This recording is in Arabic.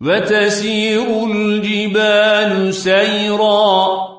وتسير الجبال سيرا.